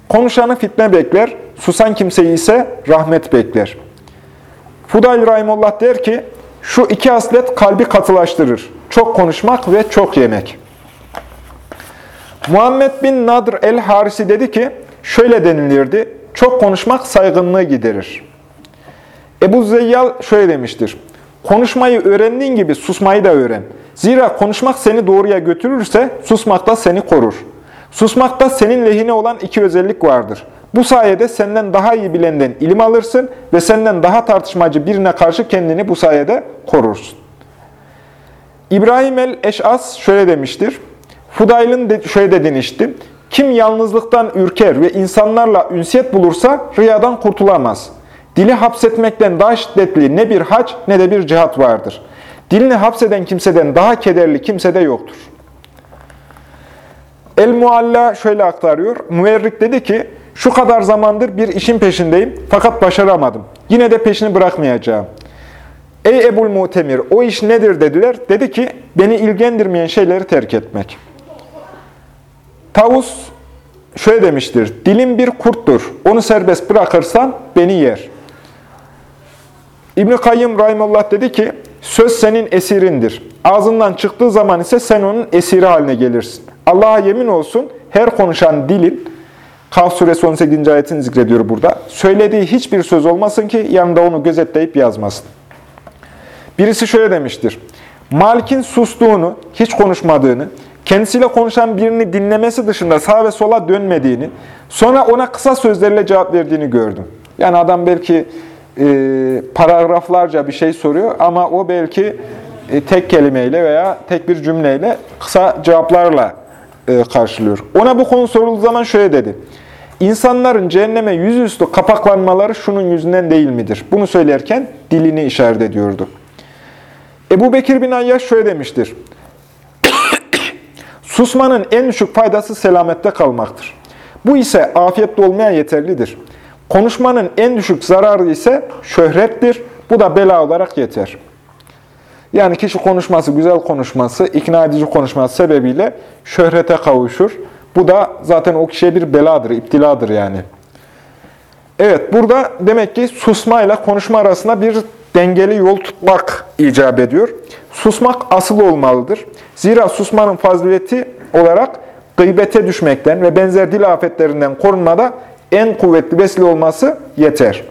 Konuşanı fitne bekler, susan kimseyi ise rahmet bekler.'' Fudayl Rahimullah der ki, şu iki aslet kalbi katılaştırır. Çok konuşmak ve çok yemek. Muhammed bin Nadr el-Harisi dedi ki, şöyle denilirdi, çok konuşmak saygınlığı giderir. Ebu Zeyyal şöyle demiştir, konuşmayı öğrendiğin gibi susmayı da öğren. Zira konuşmak seni doğruya götürürse susmak da seni korur. Susmakta senin lehine olan iki özellik vardır. Bu sayede senden daha iyi bilenden ilim alırsın ve senden daha tartışmacı birine karşı kendini bu sayede korursun. İbrahim el-Eş'as şöyle demiştir. Fudayl'ın de, şöyle dediğini işittim. Kim yalnızlıktan ürker ve insanlarla ünsiyet bulursa riyadan kurtulamaz. Dili hapsetmekten daha şiddetli ne bir hac ne de bir cihat vardır. Dilini hapseden kimseden daha kederli kimse de yoktur. El-Mualla şöyle aktarıyor. Müerrik dedi ki, şu kadar zamandır bir işin peşindeyim fakat başaramadım. Yine de peşini bırakmayacağım. Ey Ebul Mutemir, o iş nedir dediler. Dedi ki, beni ilgilendirmeyen şeyleri terk etmek. Tavus şöyle demiştir, dilim bir kurttur, onu serbest bırakırsan beni yer. İbn-i Kayyım Rahimullah dedi ki, söz senin esirindir. Ağzından çıktığı zaman ise sen onun esiri haline gelirsin. Allah'a yemin olsun, her konuşan dilin, Kaf suresi 18. ayetini zikrediyor burada. Söylediği hiçbir söz olmasın ki yanında onu gözetleyip yazmasın. Birisi şöyle demiştir. Malik'in sustuğunu, hiç konuşmadığını, kendisiyle konuşan birini dinlemesi dışında sağa ve sola dönmediğini, sonra ona kısa sözlerle cevap verdiğini gördüm. Yani adam belki e, paragraflarca bir şey soruyor ama o belki e, tek kelimeyle veya tek bir cümleyle kısa cevaplarla e, karşılıyor. Ona bu konu sorulduğu zaman şöyle dedi. İnsanların cehenneme yüzüstü kapaklanmaları şunun yüzünden değil midir? Bunu söylerken dilini işaret ediyordu. Ebu Bekir bin Ayyaş şöyle demiştir. Susmanın en düşük faydası selamette kalmaktır. Bu ise afiyette olmaya yeterlidir. Konuşmanın en düşük zararı ise şöhrettir. Bu da bela olarak yeter. Yani kişi konuşması, güzel konuşması, ikna edici konuşması sebebiyle şöhrete kavuşur. Bu da zaten o kişiye bir beladır, iptiladır yani. Evet, burada demek ki susmayla konuşma arasında bir dengeli yol tutmak icap ediyor. Susmak asıl olmalıdır. Zira susmanın fazileti olarak gıybete düşmekten ve benzer dil afetlerinden korunmada en kuvvetli vesile olması yeter.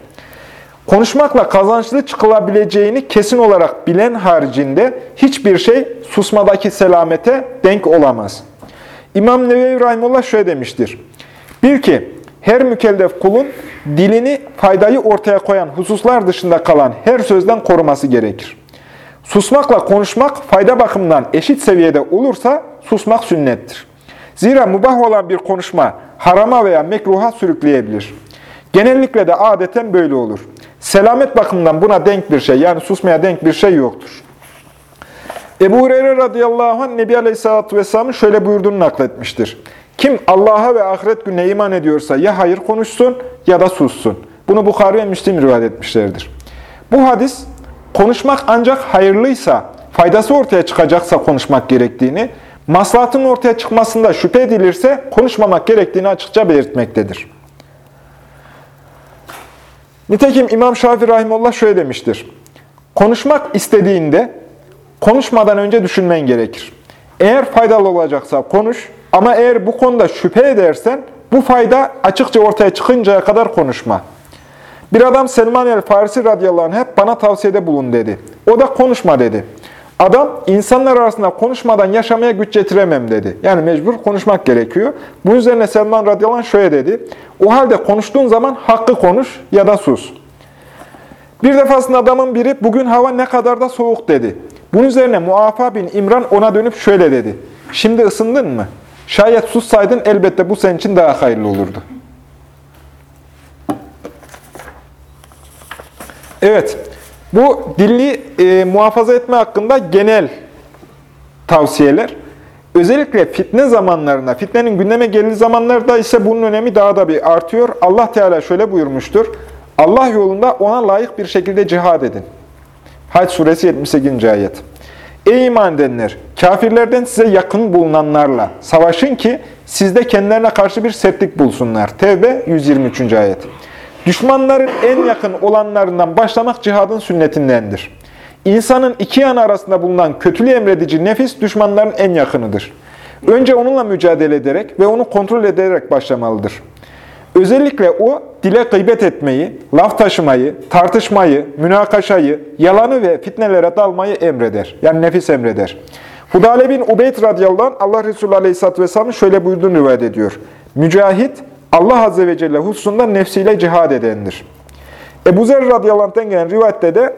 Konuşmakla kazançlı çıkılabileceğini kesin olarak bilen haricinde hiçbir şey susmadaki selamete denk olamaz. İmam Nevevi Rahimullah şöyle demiştir. Bil ki her mükellef kulun dilini faydayı ortaya koyan hususlar dışında kalan her sözden koruması gerekir. Susmakla konuşmak fayda bakımından eşit seviyede olursa susmak sünnettir. Zira mubah olan bir konuşma harama veya mekruha sürükleyebilir. Genellikle de adeten böyle olur. Selamet bakımından buna denk bir şey, yani susmaya denk bir şey yoktur. Ebu Hureyre radıyallahu anh Nebi Aleyhisselatü Vesselam'ın şöyle buyurduğunu nakletmiştir. Kim Allah'a ve ahiret gününe iman ediyorsa ya hayır konuşsun ya da sussun. Bunu Bukhari ve Müslim rivayet etmişlerdir. Bu hadis konuşmak ancak hayırlıysa, faydası ortaya çıkacaksa konuşmak gerektiğini, maslahatın ortaya çıkmasında şüphe edilirse konuşmamak gerektiğini açıkça belirtmektedir. Nitekim İmam Şafii Rahimullah şöyle demiştir. Konuşmak istediğinde konuşmadan önce düşünmen gerekir. Eğer faydalı olacaksa konuş ama eğer bu konuda şüphe edersen bu fayda açıkça ortaya çıkıncaya kadar konuşma. Bir adam Selman el-Farisi radıyallahu anh hep bana tavsiyede bulun dedi. O da konuşma dedi. Adam insanlar arasında konuşmadan yaşamaya güç getiremem dedi. Yani mecbur konuşmak gerekiyor. Bu üzerine Selman radıyallahu anh şöyle dedi. O halde konuştuğun zaman hakkı konuş ya da sus. Bir defasında adamın biri bugün hava ne kadar da soğuk dedi. Bunun üzerine Muafa bin İmran ona dönüp şöyle dedi. Şimdi ısındın mı? Şayet sussaydın elbette bu senin için daha hayırlı olurdu. Evet, bu dili e, muhafaza etme hakkında genel tavsiyeler. Özellikle fitne zamanlarında, fitnenin gündeme geldiği zamanlarda ise bunun önemi daha da bir artıyor. Allah Teala şöyle buyurmuştur. Allah yolunda ona layık bir şekilde cihad edin. Hac suresi 78. ayet. Ey iman edenler! Kafirlerden size yakın bulunanlarla savaşın ki sizde kendilerine karşı bir sertlik bulsunlar. Tevbe 123. ayet. Düşmanların en yakın olanlarından başlamak cihadın sünnetindendir. İnsanın iki yan arasında bulunan kötülüğü emredici nefis düşmanların en yakınıdır. Önce onunla mücadele ederek ve onu kontrol ederek başlamalıdır. Özellikle o dile gıybet etmeyi, laf taşımayı, tartışmayı, münakaşayı, yalanı ve fitnelere dalmayı emreder. Yani nefis emreder. Hudale bin Ubeyd radıyallahu anh Allah Resulü aleyhisselatü vesselamın şöyle buyurduğunu rivayet ediyor. Mücahit, Allah azze ve celle hususunda nefsiyle cihad edendir. Ebu Zer radıyallahu anh'ten gelen rivayette de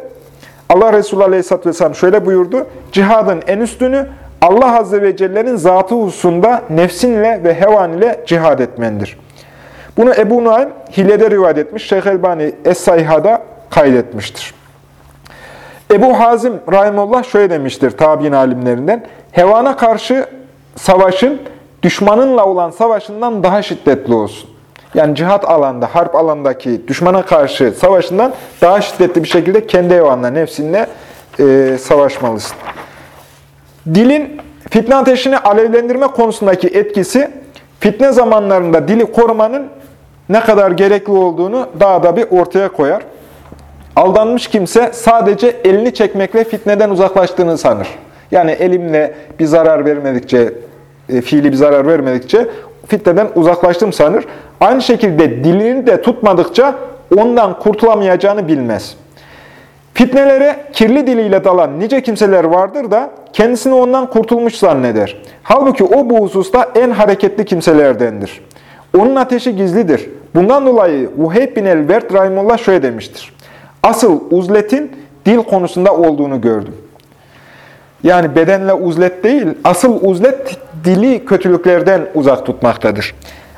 Allah Resulü aleyhisselatü vesselam şöyle buyurdu. Cihadın en üstünü Allah azze ve celle'nin zatı hususunda nefsinle ve hevan ile cihad etmendir. Bunu Ebu Nuaym Hile'de rivayet etmiş. Şeyh Elbani Es-Sayha'da kaydetmiştir. Ebu Hazim Rahimullah şöyle demiştir tabi'in alimlerinden. Hevana karşı savaşın düşmanınla olan savaşından daha şiddetli olsun. Yani cihat alanda, harp alandaki düşmana karşı savaşından daha şiddetli bir şekilde kendi hevanla, nefsinle e, savaşmalısın. Dilin fitne ateşini alevlendirme konusundaki etkisi, fitne zamanlarında dili korumanın ne kadar gerekli olduğunu daha da bir ortaya koyar. Aldanmış kimse sadece elini çekmekle fitneden uzaklaştığını sanır. Yani elimle bir zarar vermedikçe, e, fiili bir zarar vermedikçe fitneden uzaklaştım sanır. Aynı şekilde dilini de tutmadıkça ondan kurtulamayacağını bilmez. Fitnelere kirli diliyle dalan nice kimseler vardır da kendisini ondan kurtulmuş zanneder. Halbuki o bu hususta en hareketli kimselerdendir. Onun ateşi gizlidir. Bundan dolayı Vuheyb bin el-Vert Rahimullah şöyle demiştir. Asıl uzletin dil konusunda olduğunu gördüm. Yani bedenle uzlet değil, asıl uzlet dili kötülüklerden uzak tutmaktadır.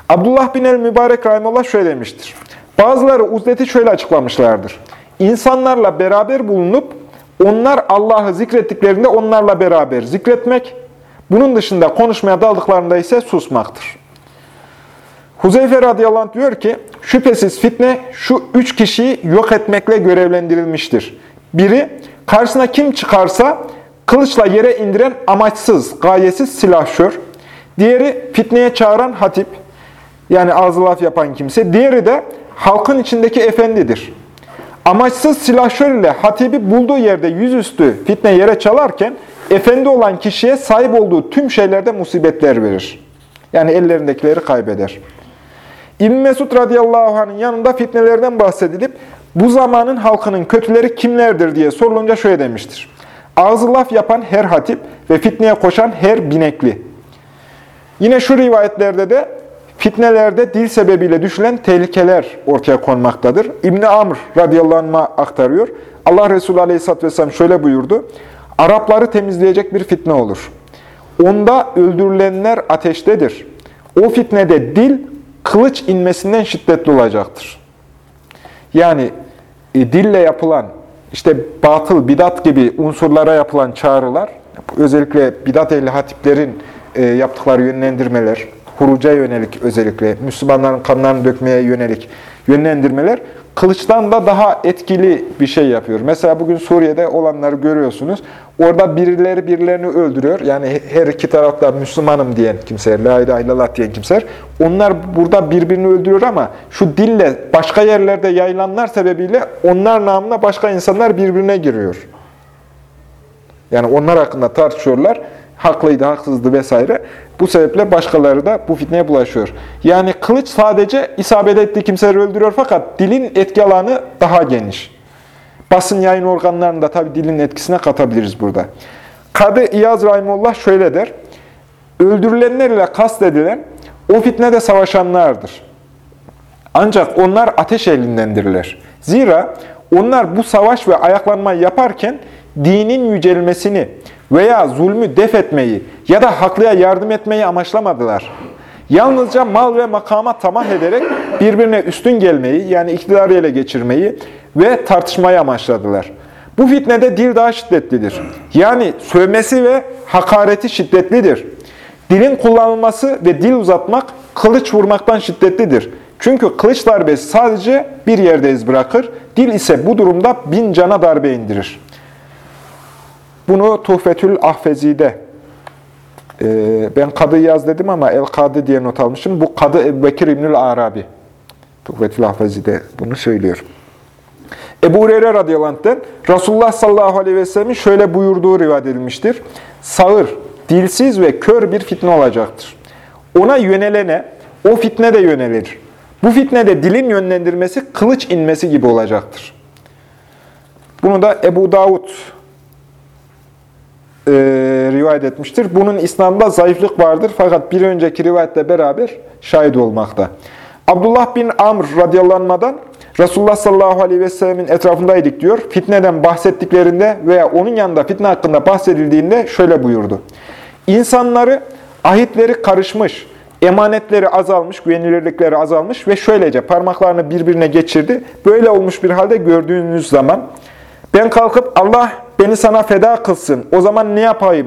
Abdullah bin el-Mübarek Rahimullah şöyle demiştir. Bazıları uzleti şöyle açıklamışlardır. İnsanlarla beraber bulunup onlar Allah'ı zikrettiklerinde onlarla beraber zikretmek, bunun dışında konuşmaya daldıklarında ise susmaktır. Huzeyfe radıyallahu diyor ki, şüphesiz fitne şu üç kişiyi yok etmekle görevlendirilmiştir. Biri, karşısına kim çıkarsa kılıçla yere indiren amaçsız, gayesiz silahşör. Diğeri, fitneye çağıran hatip, yani ağzı laf yapan kimse. Diğeri de halkın içindeki efendidir. Amaçsız silahşör ile hatibi bulduğu yerde yüzüstü fitne yere çalarken, efendi olan kişiye sahip olduğu tüm şeylerde musibetler verir. Yani ellerindekileri kaybeder. İbn Mesud radıyallahu anh'ın yanında fitnelerden bahsedilip Bu zamanın halkının kötüleri kimlerdir diye sorulunca şöyle demiştir. Ağzı laf yapan her hatip ve fitneye koşan her binekli. Yine şu rivayetlerde de fitnelerde dil sebebiyle düşülen tehlikeler ortaya konmaktadır. İbni Amr radıyallahu anh aktarıyor. Allah Resulü aleyhisselatü vesselam şöyle buyurdu. Arapları temizleyecek bir fitne olur. Onda öldürülenler ateştedir. O fitnede dil kılıç inmesinden şiddetli olacaktır. Yani e, dille yapılan, işte batıl, bidat gibi unsurlara yapılan çağrılar, özellikle bidat ehli hatiplerin e, yaptıkları yönlendirmeler, huruca yönelik özellikle, Müslümanların kanlarını dökmeye yönelik yönlendirmeler, kılıçtan da daha etkili bir şey yapıyor. Mesela bugün Suriye'de olanları görüyorsunuz. Orada birileri birilerini öldürüyor. Yani her iki tarafta Müslümanım diyen kimseler, La ilahe illallah diyen kimseler. Onlar burada birbirini öldürüyor ama şu dille başka yerlerde yayılanlar sebebiyle onlar namına başka insanlar birbirine giriyor. Yani onlar hakkında tartışıyorlar. Haklıydı, haksızdı vesaire. Bu sebeple başkaları da bu fitneye bulaşıyor. Yani kılıç sadece isabet ettiği kimseleri öldürüyor fakat dilin etki alanı daha geniş. Basın yayın organlarını da tabi dilin etkisine katabiliriz burada. Kadı İyaz Rahimullah şöyle der. Öldürülenler ile kastedilen o fitnede savaşanlardır. Ancak onlar ateş elindendirler. Zira onlar bu savaş ve ayaklanmayı yaparken dinin yücelmesini veya zulmü def etmeyi ya da haklıya yardım etmeyi amaçlamadılar. Yalnızca mal ve makama tamah ederek birbirine üstün gelmeyi yani iktidarı ele geçirmeyi ve tartışmayı amaçladılar. Bu fitnede dil daha şiddetlidir. Yani sövmesi ve hakareti şiddetlidir. Dilin kullanılması ve dil uzatmak kılıç vurmaktan şiddetlidir. Çünkü kılıç darbesi sadece bir yerde iz bırakır, dil ise bu durumda bin cana darbe indirir. Bunu Tuhfetül Ahfezi'de, e, ben Kadı Yaz dedim ama El-Kadı diye not almışım. Bu Kadı Ebu Bekir İbnül Arabi. Tuhfetül Ahfezi'de bunu söylüyor. Ebu Hureyre radıyallahu anh'ten Resulullah sallallahu aleyhi ve sellemin şöyle buyurduğu rivayet edilmiştir. Sağır, dilsiz ve kör bir fitne olacaktır. Ona yönelene o fitne de yönelir. Bu fitnede dilin yönlendirmesi kılıç inmesi gibi olacaktır. Bunu da Ebu Davud e, rivayet etmiştir. Bunun İslam'da zayıflık vardır fakat bir önceki rivayetle beraber şahit olmakta. Abdullah bin Amr radıyallahu anh'dan Resulullah sallallahu aleyhi ve sellemin etrafındaydık diyor. Fitneden bahsettiklerinde veya onun yanında fitne hakkında bahsedildiğinde şöyle buyurdu. İnsanları ahitleri karışmış, emanetleri azalmış, güvenilirlikleri azalmış ve şöylece parmaklarını birbirine geçirdi. Böyle olmuş bir halde gördüğünüz zaman ben kalkıp Allah beni sana feda kılsın, o zaman ne yapayım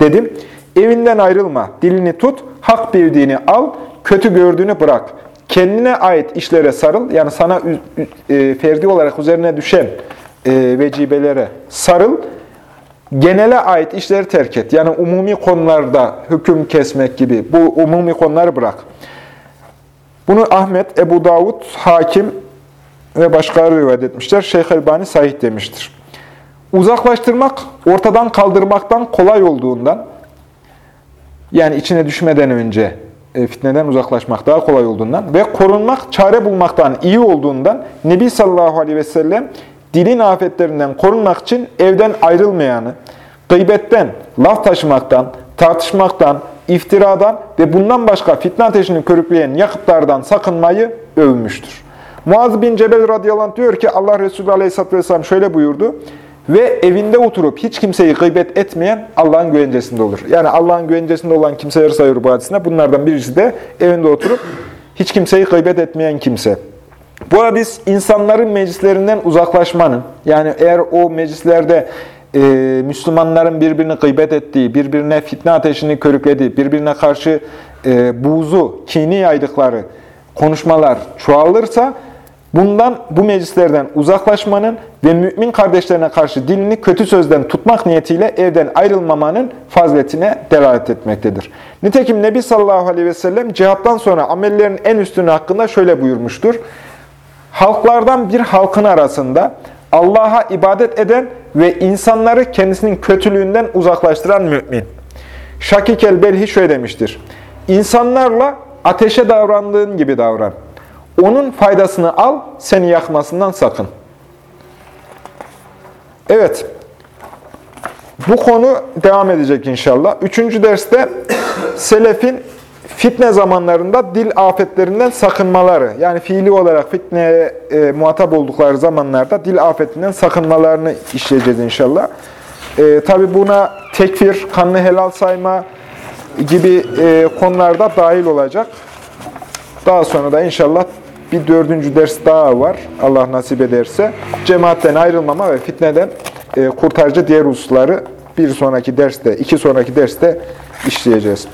dedim. Evinden ayrılma, dilini tut, hak bildiğini al, kötü gördüğünü bırak. Kendine ait işlere sarıl, yani sana e, ferdi olarak üzerine düşen e, vecibelere sarıl. Genele ait işleri terk et. Yani umumi konularda hüküm kesmek gibi bu umumi konuları bırak. Bunu Ahmet, Ebu Davud, Hakim ve başkaları rivayet etmişler. Şeyh Elbani sahih demiştir. Uzaklaştırmak, ortadan kaldırmaktan kolay olduğundan, yani içine düşmeden önce e, fitneden uzaklaşmak daha kolay olduğundan ve korunmak, çare bulmaktan iyi olduğundan Nebi sallallahu aleyhi ve sellem dilin afetlerinden korunmak için evden ayrılmayanı, gıybetten, laf taşımaktan, tartışmaktan, iftiradan ve bundan başka fitne ateşini körükleyen yakıtlardan sakınmayı övmüştür. Muaz bin Cebel radıyallahu anh diyor ki Allah Resulü aleyhisselatü vesselam şöyle buyurdu. Ve evinde oturup hiç kimseyi gıybet etmeyen Allah'ın güvencesinde olur. Yani Allah'ın güvencesinde olan kimseleri sayıyor bu hadisinde. Bunlardan birisi de evinde oturup hiç kimseyi gıybet etmeyen kimse. Bu hadis insanların meclislerinden uzaklaşmanın, yani eğer o meclislerde e, Müslümanların birbirini gıybet ettiği, birbirine fitne ateşini körüklediği, birbirine karşı e, buğzu, kini yaydıkları konuşmalar çoğalırsa, Bundan, bu meclislerden uzaklaşmanın ve mümin kardeşlerine karşı dilini kötü sözden tutmak niyetiyle evden ayrılmamanın faziletine delalet etmektedir. Nitekim Nebi sallallahu aleyhi ve sellem cihattan sonra amellerin en üstünü hakkında şöyle buyurmuştur. Halklardan bir halkın arasında Allah'a ibadet eden ve insanları kendisinin kötülüğünden uzaklaştıran mümin. Şakik el-Belhi şöyle demiştir. İnsanlarla ateşe davrandığın gibi davran. Onun faydasını al, seni yakmasından sakın. Evet. Bu konu devam edecek inşallah. Üçüncü derste selefin fitne zamanlarında dil afetlerinden sakınmaları, yani fiili olarak fitneye e, muhatap oldukları zamanlarda dil afetinden sakınmalarını işleyeceğiz inşallah. E, Tabi buna tekfir, kanlı helal sayma gibi e, konularda dahil olacak. Daha sonra da inşallah bir dördüncü ders daha var. Allah nasip ederse. Cemaatten ayrılmama ve fitneden e, kurtarıcı diğer hususları bir sonraki derste, iki sonraki derste işleyeceğiz.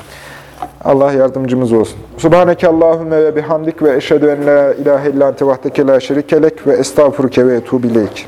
Allah yardımcımız olsun. Subhaneke Allahümme ve bihamdik ve eşhedü en la ilahe illa ente vahdeke la şerikelek ve estağfuruke ve etubu ileyk.